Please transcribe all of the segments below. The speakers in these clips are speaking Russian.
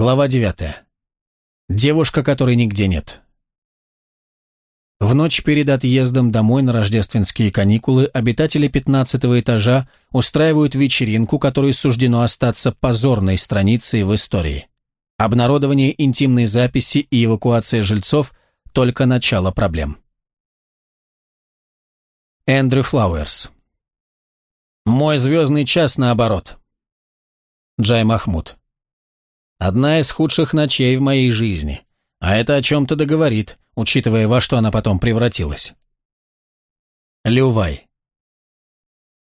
Глава 9. Девушка, которой нигде нет. В ночь перед отъездом домой на рождественские каникулы обитатели 15 этажа устраивают вечеринку, которой суждено остаться позорной страницей в истории. Обнародование интимной записи и эвакуация жильцов – только начало проблем. Эндрю Флауэрс. «Мой звездный час наоборот». Джай Махмуд. Одна из худших ночей в моей жизни. А это о чем-то договорит, учитывая, во что она потом превратилась. Лювай.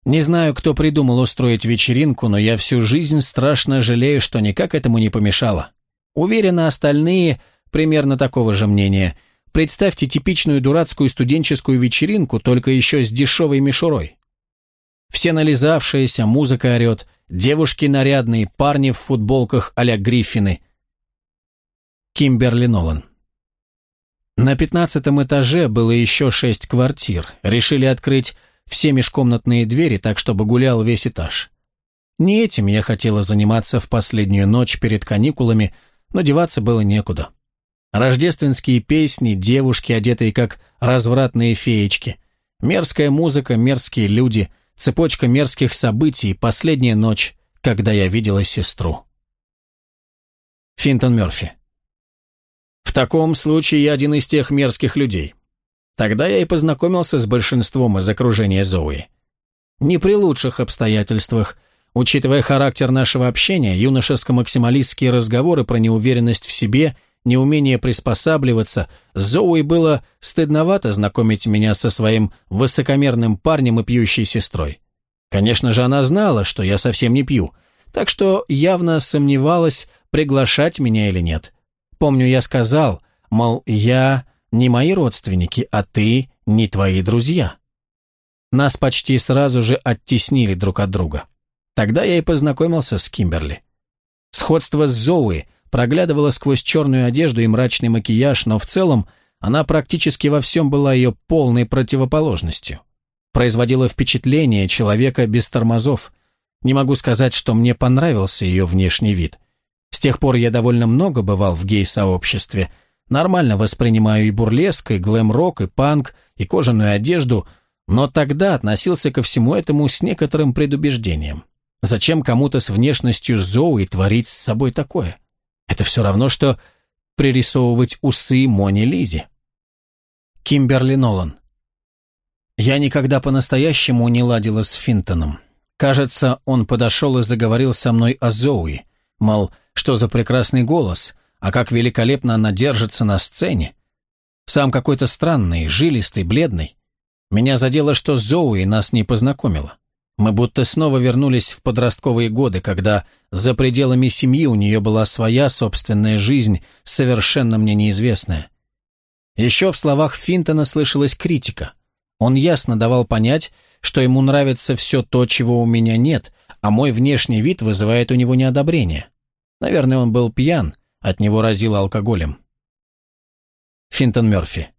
Не знаю, кто придумал устроить вечеринку, но я всю жизнь страшно жалею, что никак этому не помешало. Уверена, остальные примерно такого же мнения. Представьте типичную дурацкую студенческую вечеринку, только еще с дешевой мишурой. Все нализавшиеся, музыка орет, Девушки нарядные, парни в футболках а-ля Гриффины. Кимберли Нолан. На пятнадцатом этаже было еще шесть квартир. Решили открыть все межкомнатные двери, так чтобы гулял весь этаж. Не этим я хотела заниматься в последнюю ночь перед каникулами, но деваться было некуда. Рождественские песни, девушки, одетые как развратные феечки. Мерзкая музыка, мерзкие люди — цепочка мерзких событий, последняя ночь, когда я видела сестру. Финтон Мёрфи. В таком случае я один из тех мерзких людей. Тогда я и познакомился с большинством из окружения Зои. Не при лучших обстоятельствах. Учитывая характер нашего общения, юношеско-максималистские разговоры про неуверенность в себе – неумение приспосабливаться, Зоуи было стыдновато знакомить меня со своим высокомерным парнем и пьющей сестрой. Конечно же, она знала, что я совсем не пью, так что явно сомневалась, приглашать меня или нет. Помню, я сказал, мол, я не мои родственники, а ты не твои друзья. Нас почти сразу же оттеснили друг от друга. Тогда я и познакомился с Кимберли. Сходство с Зоуи проглядывала сквозь черную одежду и мрачный макияж, но в целом она практически во всем была ее полной противоположностью. Производила впечатление человека без тормозов. Не могу сказать, что мне понравился ее внешний вид. С тех пор я довольно много бывал в гей-сообществе. Нормально воспринимаю и бурлеск, и глэм-рок, и панк, и кожаную одежду, но тогда относился ко всему этому с некоторым предубеждением. Зачем кому-то с внешностью Зоуи творить с собой такое? Это все равно, что пририсовывать усы Мони Лизе. Кимберли Нолан. Я никогда по-настоящему не ладила с Финтоном. Кажется, он подошел и заговорил со мной о Зоуи. Мол, что за прекрасный голос, а как великолепно она держится на сцене. Сам какой-то странный, жилистый, бледный. Меня задело, что Зоуи нас не познакомила. Мы будто снова вернулись в подростковые годы, когда за пределами семьи у нее была своя собственная жизнь, совершенно мне неизвестная. Еще в словах Финтона слышалась критика. Он ясно давал понять, что ему нравится все то, чего у меня нет, а мой внешний вид вызывает у него неодобрение. Наверное, он был пьян, от него разило алкоголем. Финтон Мерфи.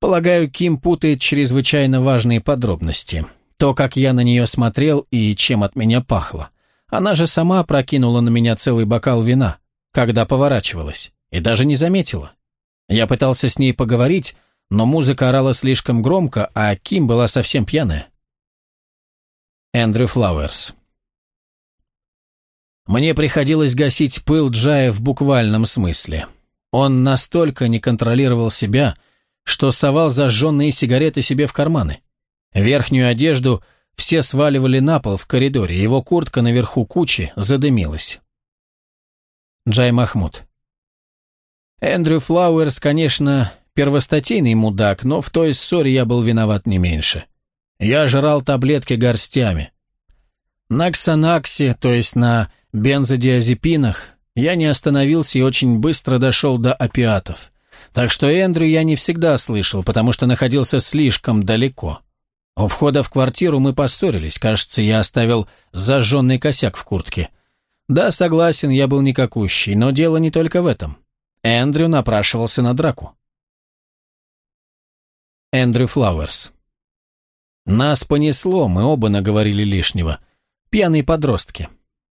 Полагаю, Ким путает чрезвычайно важные подробности. То, как я на нее смотрел и чем от меня пахло. Она же сама прокинула на меня целый бокал вина, когда поворачивалась, и даже не заметила. Я пытался с ней поговорить, но музыка орала слишком громко, а Ким была совсем пьяная. Эндрю Флауэрс Мне приходилось гасить пыл Джая в буквальном смысле. Он настолько не контролировал себя, что совал зажженные сигареты себе в карманы. Верхнюю одежду все сваливали на пол в коридоре, его куртка наверху кучи задымилась. Джай Махмуд. Эндрю Флауэрс, конечно, первостатейный мудак, но в той ссоре я был виноват не меньше. Я жрал таблетки горстями. На ксанаксе, то есть на бензодиазепинах, я не остановился и очень быстро дошел до опиатов. Так что Эндрю я не всегда слышал, потому что находился слишком далеко. У входа в квартиру мы поссорились. Кажется, я оставил зажженный косяк в куртке. Да, согласен, я был никакущий, но дело не только в этом. Эндрю напрашивался на драку. Эндрю Флауэрс. Нас понесло, мы оба наговорили лишнего. Пьяные подростки.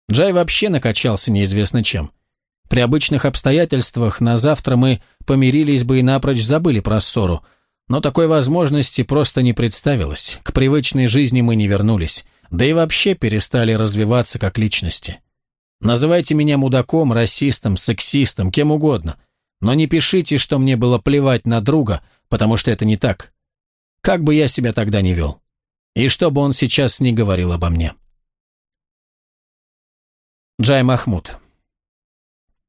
Джай вообще накачался неизвестно чем. При обычных обстоятельствах на завтра мы помирились бы и напрочь забыли про ссору – но такой возможности просто не представилось. К привычной жизни мы не вернулись. Да и вообще перестали развиваться как личности. Называйте меня мудаком, расистом, сексистом, кем угодно. Но не пишите, что мне было плевать на друга, потому что это не так. Как бы я себя тогда не вел. И что бы он сейчас не говорил обо мне. Джай Махмуд.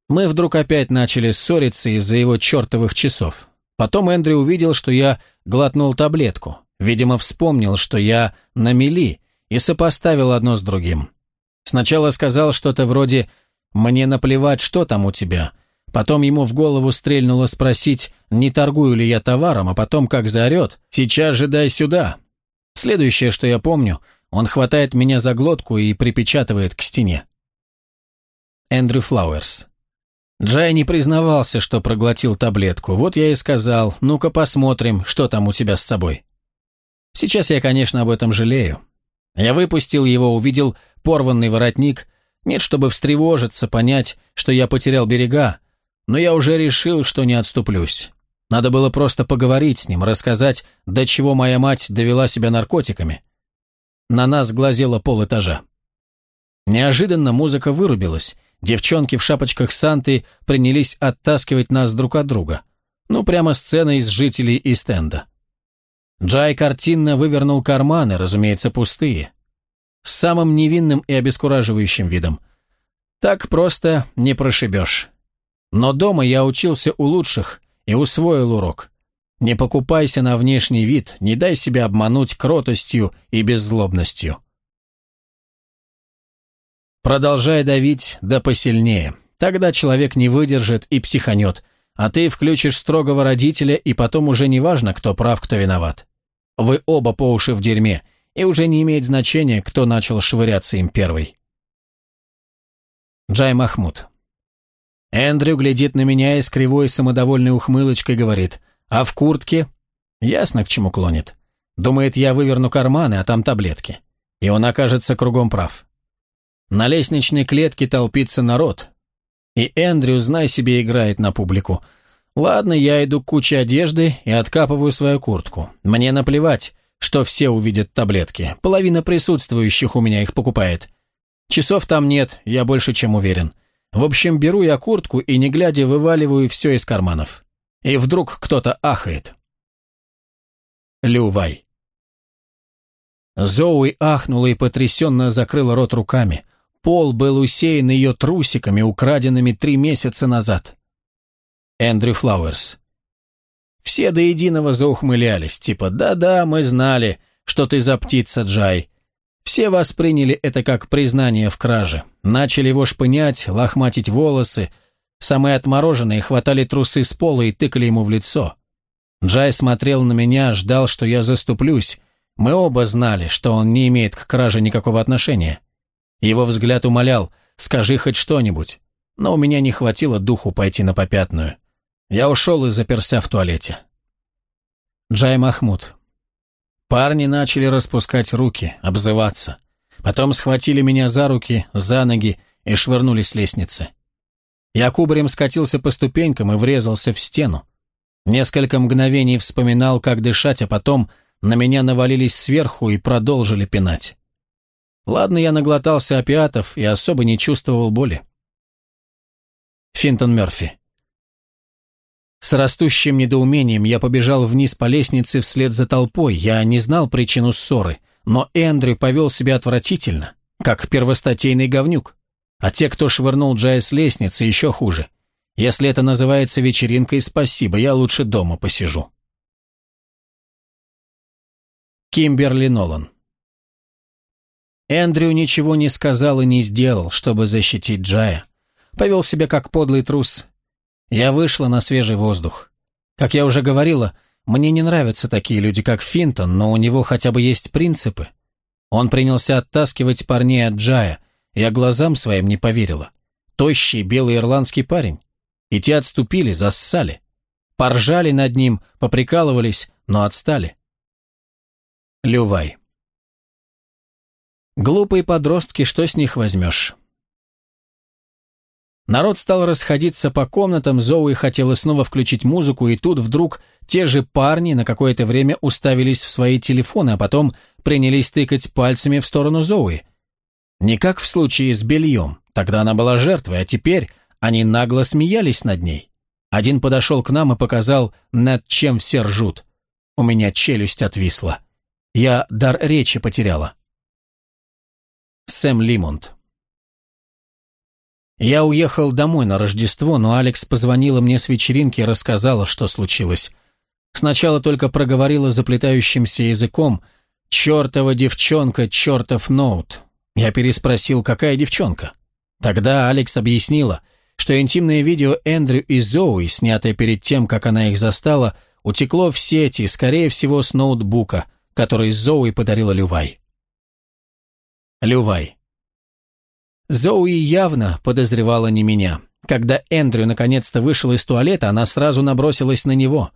Мы вдруг опять начали ссориться из-за его чертовых часов. Потом Эндрю увидел, что я глотнул таблетку, видимо, вспомнил, что я на мели, и сопоставил одно с другим. Сначала сказал что-то вроде «Мне наплевать, что там у тебя», Потом ему в голову стрельнуло спросить, не торгую ли я товаром, а потом как заорет «Сейчас же дай сюда!». Следующее, что я помню, он хватает меня за глотку и припечатывает к стене. Эндрю Флауэрс Джай не признавался, что проглотил таблетку. Вот я и сказал, ну-ка посмотрим, что там у тебя с собой. Сейчас я, конечно, об этом жалею. Я выпустил его, увидел порванный воротник. Нет, чтобы встревожиться, понять, что я потерял берега. Но я уже решил, что не отступлюсь. Надо было просто поговорить с ним, рассказать, до чего моя мать довела себя наркотиками. На нас глазело пол этажа. Неожиданно музыка вырубилась, Девчонки в шапочках Санты принялись оттаскивать нас друг от друга. Ну, прямо сцена из жителей и стенда. Джай картинно вывернул карманы, разумеется, пустые. С самым невинным и обескураживающим видом. Так просто не прошибешь. Но дома я учился у лучших и усвоил урок. Не покупайся на внешний вид, не дай себя обмануть кротостью и беззлобностью. Продолжай давить, да посильнее. Тогда человек не выдержит и психанет, а ты включишь строгого родителя, и потом уже не важно, кто прав, кто виноват. Вы оба по уши в дерьме, и уже не имеет значения, кто начал швыряться им первый. Джай Махмуд. Эндрю глядит на меня и с кривой самодовольной ухмылочкой говорит «А в куртке?» Ясно, к чему клонит. Думает, я выверну карманы, а там таблетки. И он окажется кругом прав. На лестничной клетке толпится народ. И Эндрю, знай себе, играет на публику. Ладно, я иду к куче одежды и откапываю свою куртку. Мне наплевать, что все увидят таблетки. Половина присутствующих у меня их покупает. Часов там нет, я больше чем уверен. В общем, беру я куртку и, не глядя, вываливаю все из карманов. И вдруг кто-то ахает. Лювай. Зоуи ахнула и потрясенно закрыла рот руками. Пол был усеян ее трусиками, украденными три месяца назад. Эндрю Флауэрс. Все до единого заухмылялись, типа «Да-да, мы знали, что ты за птица, Джай». Все восприняли это как признание в краже. Начали его шпынять, лохматить волосы. Самые отмороженные хватали трусы с пола и тыкали ему в лицо. Джай смотрел на меня, ждал, что я заступлюсь. Мы оба знали, что он не имеет к краже никакого отношения. Его взгляд умолял «Скажи хоть что-нибудь», но у меня не хватило духу пойти на попятную. Я ушел и заперся в туалете. Джай Махмуд. Парни начали распускать руки, обзываться. Потом схватили меня за руки, за ноги и швырнули с лестницы. Я кубарем скатился по ступенькам и врезался в стену. Несколько мгновений вспоминал, как дышать, а потом на меня навалились сверху и продолжили пинать. Ладно, я наглотался опиатов и особо не чувствовал боли. Финтон Мёрфи. С растущим недоумением я побежал вниз по лестнице вслед за толпой. Я не знал причину ссоры, но Эндрю повел себя отвратительно, как первостатейный говнюк. А те, кто швырнул Джая с лестницы, еще хуже. Если это называется вечеринкой, спасибо, я лучше дома посижу. Кимберли Нолан Эндрю ничего не сказал и не сделал, чтобы защитить Джая. Повел себя как подлый трус. Я вышла на свежий воздух. Как я уже говорила, мне не нравятся такие люди, как Финтон, но у него хотя бы есть принципы. Он принялся оттаскивать парней от Джая. Я глазам своим не поверила. Тощий белый ирландский парень. И те отступили, зассали. Поржали над ним, поприкалывались, но отстали. Лювай. Глупые подростки, что с них возьмешь? Народ стал расходиться по комнатам, Зоуи хотела снова включить музыку, и тут вдруг те же парни на какое-то время уставились в свои телефоны, а потом принялись тыкать пальцами в сторону Зоуи. Не как в случае с бельем, тогда она была жертвой, а теперь они нагло смеялись над ней. Один подошел к нам и показал, над чем все ржут. У меня челюсть отвисла. Я дар речи потеряла. Сэм Лимонт. Я уехал домой на Рождество, но Алекс позвонила мне с вечеринки и рассказала, что случилось. Сначала только проговорила заплетающимся языком «Чёртова девчонка, чёртов ноут». Я переспросил, какая девчонка? Тогда Алекс объяснила, что интимное видео Эндрю и Зоуи, снятое перед тем, как она их застала, утекло в сети, скорее всего, с ноутбука, который Зоуи подарила Лювай. Лювай. Зоуи явно подозревала не меня. Когда Эндрю наконец-то вышел из туалета, она сразу набросилась на него.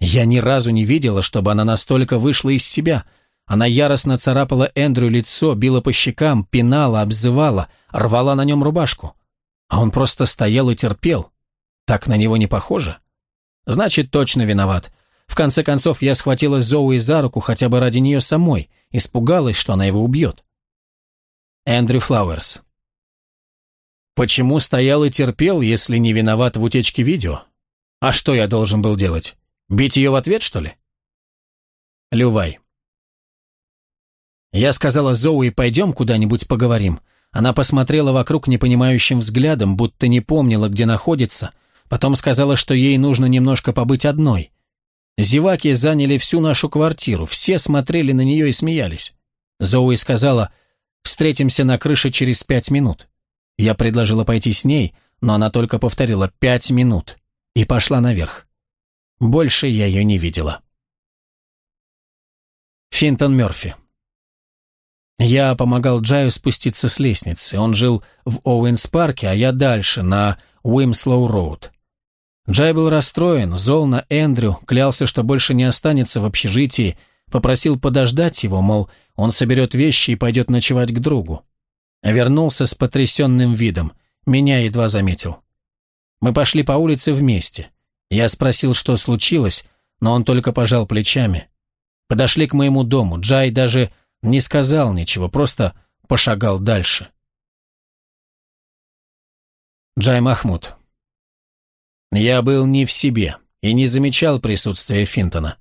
Я ни разу не видела, чтобы она настолько вышла из себя. Она яростно царапала Эндрю лицо, била по щекам, пинала, обзывала, рвала на нем рубашку. А он просто стоял и терпел. Так на него не похоже. Значит, точно виноват. В конце концов, я схватила Зоуи за руку хотя бы ради нее самой, испугалась, что она его убьет. Эндрю Флауэрс. Почему стоял и терпел, если не виноват в утечке видео? А что я должен был делать? Бить ее в ответ, что ли? Лювай. Я сказала Зоуи, пойдем куда-нибудь поговорим. Она посмотрела вокруг непонимающим взглядом, будто не помнила, где находится. Потом сказала, что ей нужно немножко побыть одной. Зеваки заняли всю нашу квартиру, все смотрели на нее и смеялись. Зоуи сказала, Встретимся на крыше через пять минут». Я предложила пойти с ней, но она только повторила «пять минут» и пошла наверх. Больше я ее не видела. Финтон Мёрфи Я помогал Джаю спуститься с лестницы. Он жил в Оуэнс-парке, а я дальше, на Уимслоу-роуд. Джай был расстроен, зол на Эндрю, клялся, что больше не останется в общежитии, Попросил подождать его, мол, он соберет вещи и пойдет ночевать к другу. Вернулся с потрясенным видом, меня едва заметил. Мы пошли по улице вместе. Я спросил, что случилось, но он только пожал плечами. Подошли к моему дому, Джай даже не сказал ничего, просто пошагал дальше. Джай Махмуд. Я был не в себе и не замечал присутствия Финтона.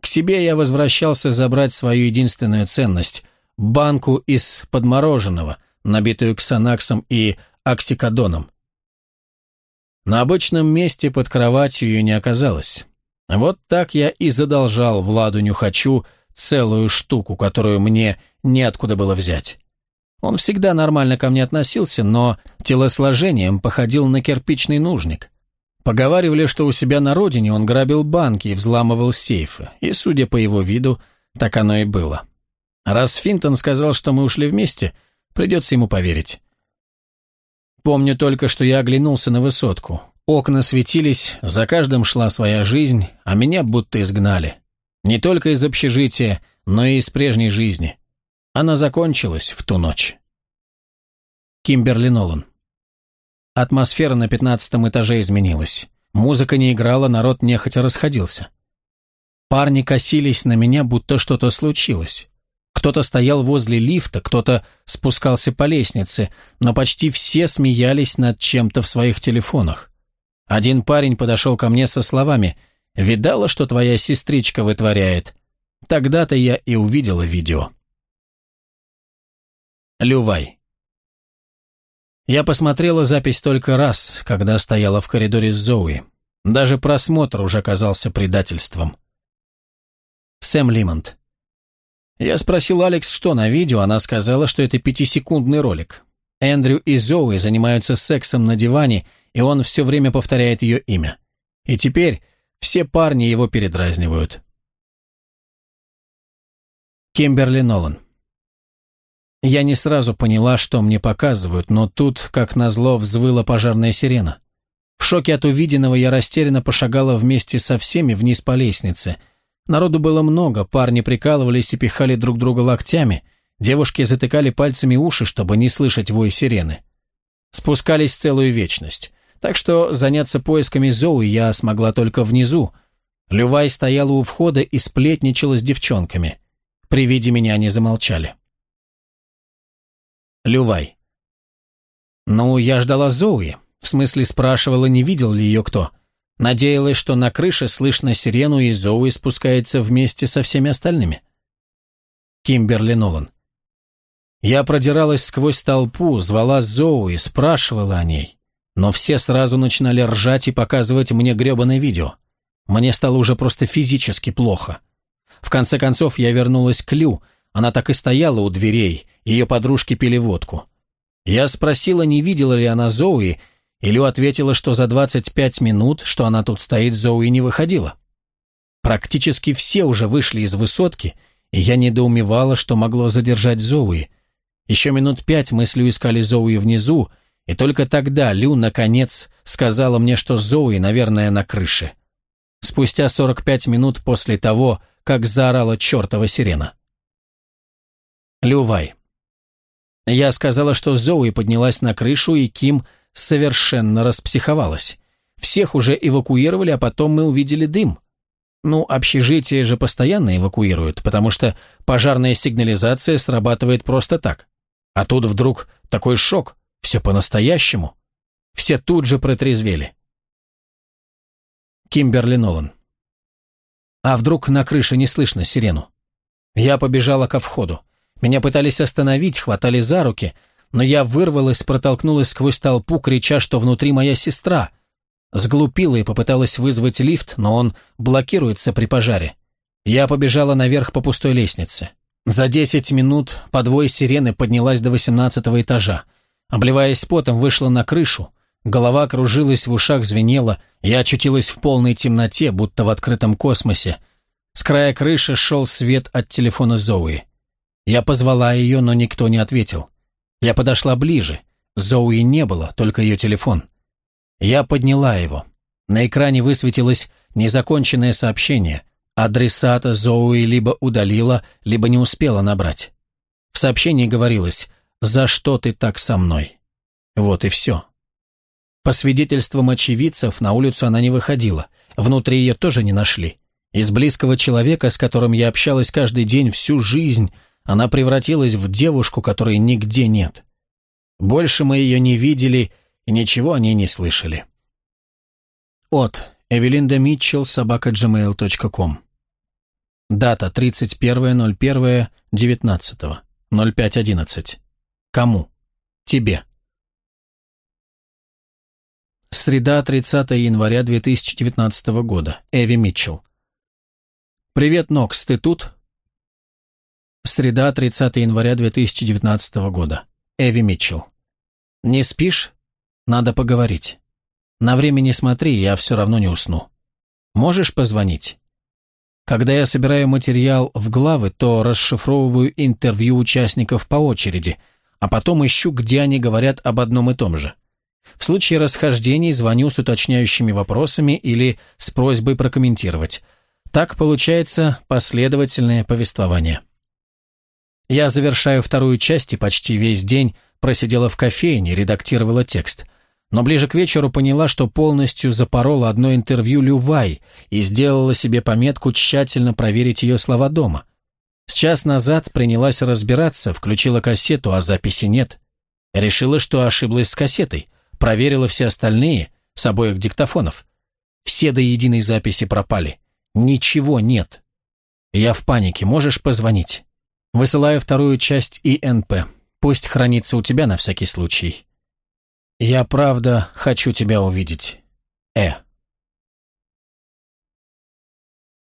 К себе я возвращался забрать свою единственную ценность – банку из подмороженного, набитую ксанаксом и оксикодоном. На обычном месте под кроватью ее не оказалось. Вот так я и задолжал Владу Нюхачу целую штуку, которую мне неоткуда было взять. Он всегда нормально ко мне относился, но телосложением походил на кирпичный нужник – Поговаривали, что у себя на родине он грабил банки и взламывал сейфы, и, судя по его виду, так оно и было. Раз Финтон сказал, что мы ушли вместе, придется ему поверить. Помню только, что я оглянулся на высотку. Окна светились, за каждым шла своя жизнь, а меня будто изгнали. Не только из общежития, но и из прежней жизни. Она закончилась в ту ночь. Кимберли Нолан Атмосфера на пятнадцатом этаже изменилась. Музыка не играла, народ нехотя расходился. Парни косились на меня, будто что-то случилось. Кто-то стоял возле лифта, кто-то спускался по лестнице, но почти все смеялись над чем-то в своих телефонах. Один парень подошел ко мне со словами «Видала, что твоя сестричка вытворяет?» Тогда-то я и увидела видео. Лювай. Я посмотрела запись только раз, когда стояла в коридоре с Зоуи. Даже просмотр уже казался предательством. Сэм Лимонт. Я спросил Алекс, что на видео, она сказала, что это пятисекундный ролик. Эндрю и Зоуи занимаются сексом на диване, и он все время повторяет ее имя. И теперь все парни его передразнивают. Кимберли Нолан. Я не сразу поняла, что мне показывают, но тут, как назло, взвыла пожарная сирена. В шоке от увиденного я растерянно пошагала вместе со всеми вниз по лестнице. Народу было много, парни прикалывались и пихали друг друга локтями, девушки затыкали пальцами уши, чтобы не слышать вой сирены. Спускались целую вечность. Так что заняться поисками Зои я смогла только внизу. Лювай стояла у входа и сплетничала с девчонками. При виде меня они замолчали. Лювай. Ну, я ждала Зоуи. В смысле, спрашивала, не видел ли ее кто. Надеялась, что на крыше слышно сирену, и Зоуи спускается вместе со всеми остальными. Кимберли Нолан. Я продиралась сквозь толпу, звала Зоуи, спрашивала о ней. Но все сразу начинали ржать и показывать мне грёбаное видео. Мне стало уже просто физически плохо. В конце концов, я вернулась к Лю, она так и стояла у дверей, ее подружки пили водку. Я спросила, не видела ли она Зоуи, и Лю ответила, что за 25 минут, что она тут стоит, Зоуи не выходила. Практически все уже вышли из высотки, и я недоумевала, что могло задержать Зоуи. Еще минут пять мы с Лю искали Зоуи внизу, и только тогда Лю, наконец, сказала мне, что Зоуи, наверное, на крыше. Спустя 45 минут после того, как заорала чертова сирена. Лювай. Я сказала, что Зоуи поднялась на крышу, и Ким совершенно распсиховалась. Всех уже эвакуировали, а потом мы увидели дым. Ну, общежитие же постоянно эвакуируют, потому что пожарная сигнализация срабатывает просто так. А тут вдруг такой шок, все по-настоящему. Все тут же протрезвели. Кимберли Нолан. А вдруг на крыше не слышно сирену? Я побежала ко входу. Меня пытались остановить, хватали за руки, но я вырвалась, протолкнулась сквозь толпу, крича, что внутри моя сестра. Сглупила и попыталась вызвать лифт, но он блокируется при пожаре. Я побежала наверх по пустой лестнице. За десять минут подвой сирены поднялась до восемнадцатого этажа. Обливаясь потом, вышла на крышу. Голова кружилась, в ушах звенела. Я очутилась в полной темноте, будто в открытом космосе. С края крыши шел свет от телефона Зоуи. Я позвала ее, но никто не ответил. Я подошла ближе. Зоуи не было, только ее телефон. Я подняла его. На экране высветилось незаконченное сообщение. Адресата Зоуи либо удалила, либо не успела набрать. В сообщении говорилось «За что ты так со мной?». Вот и все. По свидетельствам очевидцев, на улицу она не выходила. Внутри ее тоже не нашли. Из близкого человека, с которым я общалась каждый день всю жизнь, она превратилась в девушку, которой нигде нет. Больше мы ее не видели и ничего о ней не слышали. От Эвелинда Митчелл, собака gmail.com Дата 31.01.19.05.11. Кому? Тебе. Среда, 30 января 2019 года. Эви Митчелл. «Привет, Нокс, ты тут? Среда, 30 января 2019 года. Эви Митчелл. «Не спишь? Надо поговорить. На время не смотри, я все равно не усну. Можешь позвонить?» Когда я собираю материал в главы, то расшифровываю интервью участников по очереди, а потом ищу, где они говорят об одном и том же. В случае расхождений звоню с уточняющими вопросами или с просьбой прокомментировать. Так получается последовательное повествование. Я завершаю вторую часть и почти весь день просидела в кофейне, редактировала текст. Но ближе к вечеру поняла, что полностью запорола одно интервью Лювай и сделала себе пометку тщательно проверить ее слова дома. С час назад принялась разбираться, включила кассету, а записи нет. Решила, что ошиблась с кассетой, проверила все остальные, с обоих диктофонов. Все до единой записи пропали. Ничего нет. Я в панике, можешь позвонить? Высылаю вторую часть ИНП. Пусть хранится у тебя на всякий случай. Я правда хочу тебя увидеть. Э.